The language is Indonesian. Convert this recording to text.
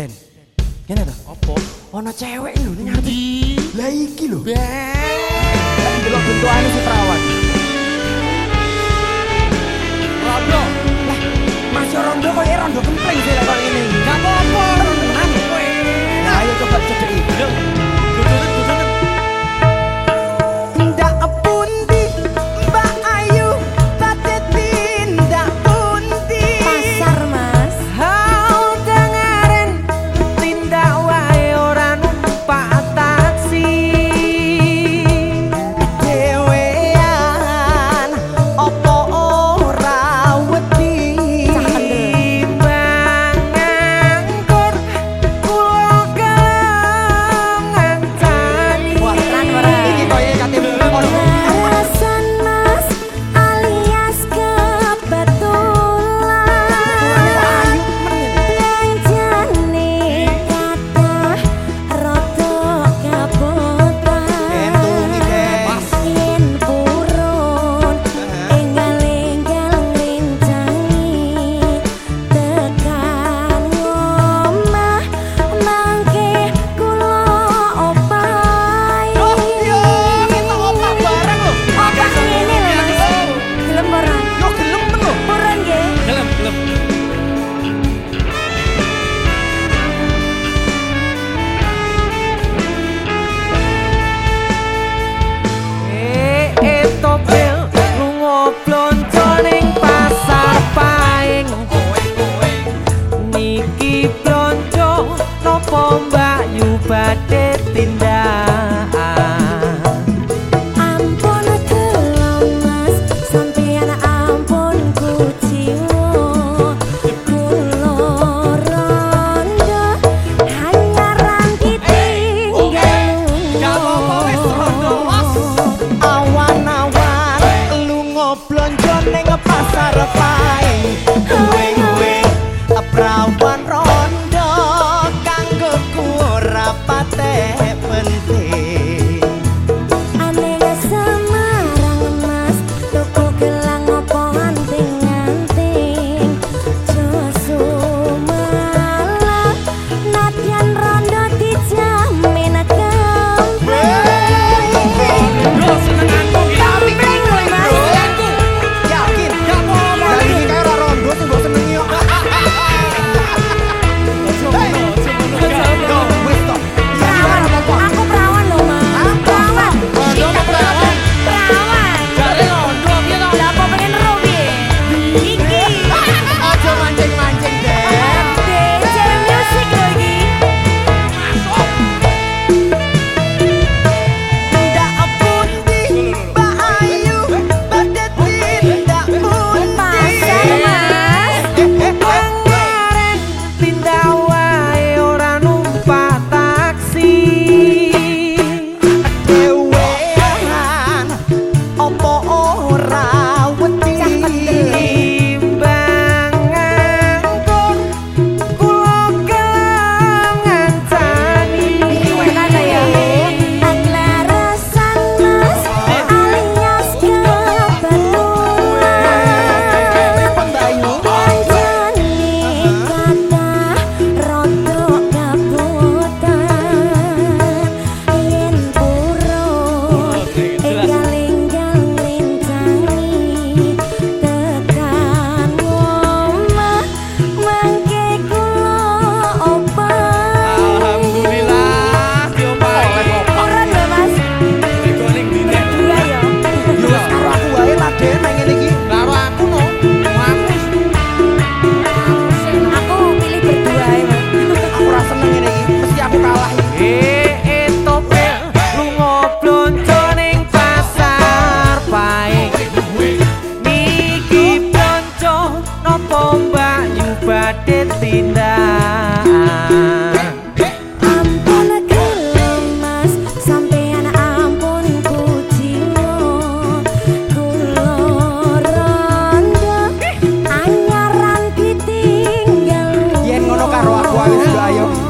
Den. Ngene to? Apa? Ana cewek lho ning ngarep. Lah iki lho. Ben. Delok bentukane si perawan. Rondo. Lah, Mas Rondo koyo ya? rondo kempling sih lah kok ini. Gak apa-apa, rondo kowe. Lah ayo coba cedeki. awan-awan lunga blonjo ning pasar pai tayo.